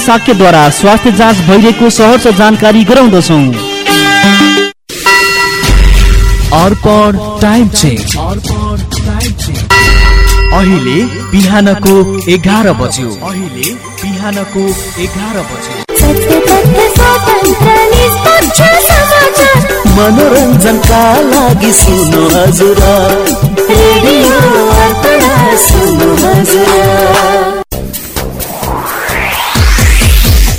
साक्यद्वारा स्वास्थ्य जाँच भइरहेको सहर जानकारी गराउँदछौ। अर्पण टाइम चेक अहिले बिहानको एघार बज्यो। अहिले बिहानको एघार बज्यो। मनोरञ्जनका लागि सुन्नु हजुर। रेडियो अर्पण सुन्नु हजुर।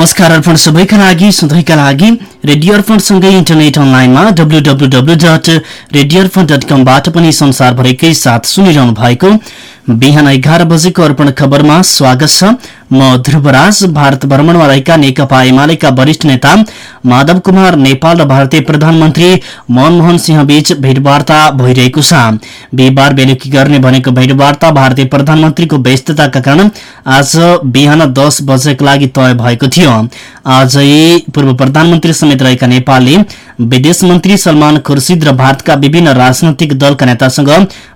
नमस्कार अर्पण सबैका लागि सधैँका लागि रेडियो अर्पणसँगै इन्टरनेट अनलाइनमा W dot radio Arpan dot कमबाट पनि संसारभरिकै साथ सुनिरहनु भएको बिहान एघार बजेको अर्पण खबरमा स्वागत छ। म ध्रुवराज भारत भ्रमणमा रहेका नेकपा एमालेका वरिष्ठ नेता माधव कुमार नेपाल र भारतीय प्रधानमन्त्री मनमोहन सिंह बीच भेटवार्ता भइरहेको छ। बिहिबार बेलुकी गर्ने भनेको भेटवार्ता भारतीय प्रधानमन्त्रीको व्यस्तताका कारण आज बिहान दस बजेको लागि तय भएको थियो। आजै पूर्व प्रधानमन्त्री समेत रहेका नेपालले विदेश मन्त्री सलमान खुर्सिद र भारतका विभिन्न राजनैतिक दलका नेतासँग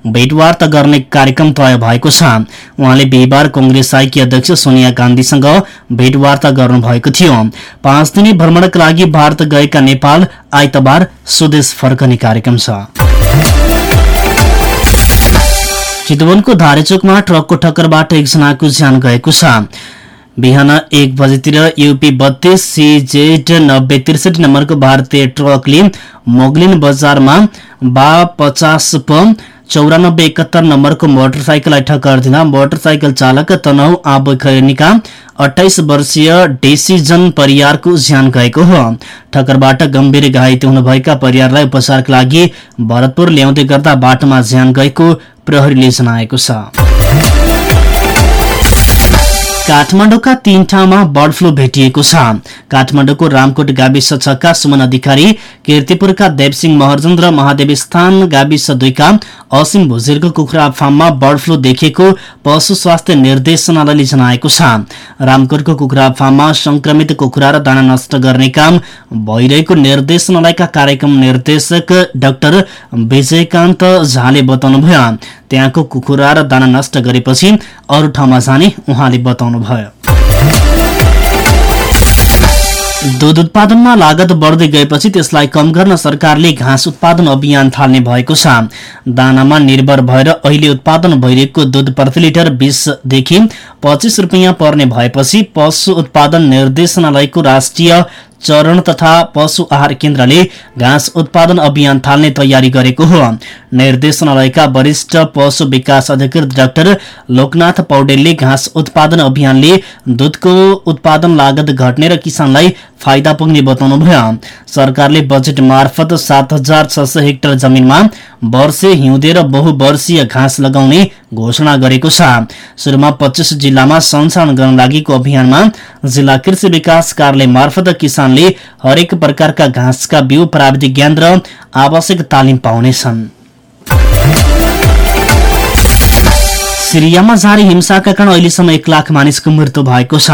भेटवार्ता गर्ने कार्यक्रम तय भएको छ। उहाँले बिहिबार कंग्रेस आइकी अध्यक्ष सोनिया गान्धीसँग भेटवार्ता गर्नुभएको थियो। पाँच दिने भ्रमणका लागि भारत गएका नेपाल आइतबार स्वदेश फर्कने कार्यक्रम छ। चितवनको धारेचोकमा ट्रकको ठक्करबाट एकजनाको ज्यान गएको छ। बिहान एक बजेतिर युपी बत्तीस सिजेड नब्बे त्रिसठी नम्बरको भारतीय ट्रकले मोगलिन बजारमा बा पचास प चौरानब्बे एकहत्तर नम्बरको मोटरसाइकललाई ठक्कर दिँदा मोटरसाइकल चालक तनहु आबो खैरनीका अठाइस वर्षीय डेसिजन परियारको ज्यान गएको हो। ठक्करबाट गम्भीर घाइते हुनुभएका परियारलाई उपचारका लागि भरतपुर ल्याउँदै गर्दा बाटोमा ज्यान गएको प्रहरीले जनाएको छ। काठमाडौँका तीन ठाउँमा बर्ड फ्लू भेटिएको छ। काठमाडौँको रामकोट गाविस छका सुमन अधिकारी किर्तिपुरका देवसिंह महर्जन र महादेव स्थान गाविस दुईका असिम भुजेरको कुखुरा फार्ममा बर्ड फ्लू देखिएको पशु स्वास्थ्य निर्देशनालयले जनाएको छ। रामकोटको कुखुरा फार्ममा संक्रमित कुखुरा र दाना नष्ट गर्ने काम भइरहेको निर्देशनालयका कार्यक्रम निर्देशक डाक्टर विजयकान्त झाले बताउनुभयो। त्यहाँको कुखुरा र दाना नष्ट गरेपछि अरू ठाउँमा जाने उहाँले बताउनुभयो दूध उत्पादनमा लागत बढ्दै गएपछि त्यसलाई कम गर्न सरकारले घाँस उत्पादन अभियान थाल्ने भएको छ। दानामा निर्भर भएर अहिले उत्पादन भइरहेको दूध प्रति लिटर बीसदेखि पच्चिस रुपियाँ पर्ने भएपछि पशु उत्पादन निर्देशनालयको राष्ट्रिय चरण तथा पशु आहार केन्द्रले घाँस उत्पादन अभियान थाल्ने तयारी गरेको हो। निर्देशनालयका वरिष्ठ पशु विकास अधिकृत डाक्टर लोकनाथ पौडेलले घाँस उत्पादन अभियानले दूधको उत्पादन लागत घट्ने र किसानलाई फाइदा पुग्ने बताउनुभयो सरकारले बजेट मार्फत सात हजार छ सय हेक्टर जमिनमा वर्षे हिउँदे र बहुवर्षीय घाँस लगाउने घोषणा गरेको छ। सुरुमा पच्चिस जिल्लामा सञ्चालन गर्न लागेको अभियानमा जिल्ला कृषि विकास कार्यालय मार्फत किसानले हरेक प्रकारका घाँसका बिउ प्राविधिक ज्ञान र आवश्यक तालिम पाउनेछन्। सिरियामा जारी हिंसाका कारण अहिलेसम्म एक लाख मानिसको मृत्यु भएको छ।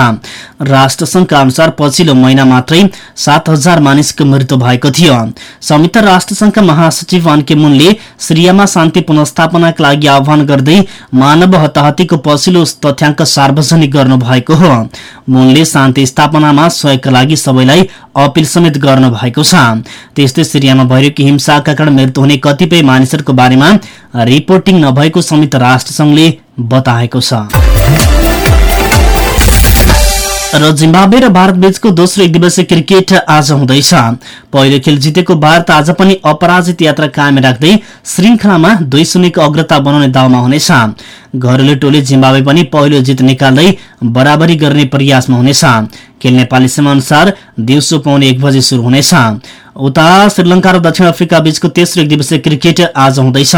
राष्ट्रसंघका अनुसार पछिल्लो महिना मात्रै सात हजार मानिसको मृत्यु भएको थियो। संयुक्त राष्ट्रसंघका महासचिव अनके मुनले सिरियामा शान्ति पुनस्थापनाका लागि आह्वान गर्दै मानव हताहतीको पछिल्लो तथ्याङ्क सार्वजनिक गर्नु भएको हो। मुनले शान्ति स्थापनामा सहयोगका लागि सबैलाई अपील समेत गर्नु भएको छ। त्यस्तै सिरियामा भइरहेको हिंसाका कारण मृत्यु हुने कतिपय मानिसहरूको बारेमा रिपोर्टिङ नभएको संयुक्त राष्ट्रसंघले बताएको छ। र जिम्बाब्वे र भारत बीचको दोस्रो एक दिवसीय क्रिकेट आज हुँदैछ। पहिलो खेल जितेको भारत आज पनि अपराजित यात्रा कायम राख्दै श्रृङ्खलामा दुई शून्यको अग्रता बनाउने दाउमा हुनेछ। घरेलु टोली जिम्बाब्वे पनि पहिलो जित निकाल्दै बराबरी गर्ने प्रयासमा हुनेछ। खेल नेपाली समयअनुसार दिउँसो पाउने एक बजे शुरू हुनेछ। उता श्रीलंका र दक्षिण अफ्रिका बीचको तेस्रो एक दिवसीय क्रिकेट आज हुँदैछ।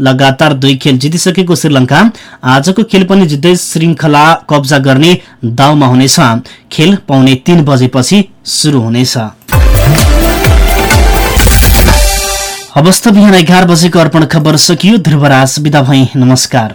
लगातार दुई खेल जितिसकेको श्रीलंका आजको खेल पनि जित्दै श्रृङ्खला कब्जा गर्ने दाउमा हुनेछ। खेल पाउने तीन बजेपछि शुरू हुनेछ। अवस्था बिहान एघार बजेको अर्पण खबर सकियो। ध्रुवराज विदा भई। नमस्कार।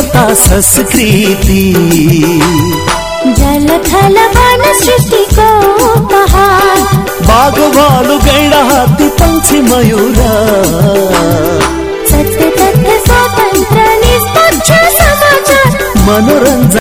देवता संस्कृति। जल थल वन सृष्टि को पहाड़ बागवान गैड़ा हाथी पंछी मयूरा। सत्य तथ्य स्वतंत्र निष्पक्ष समाचार। मनोरंजन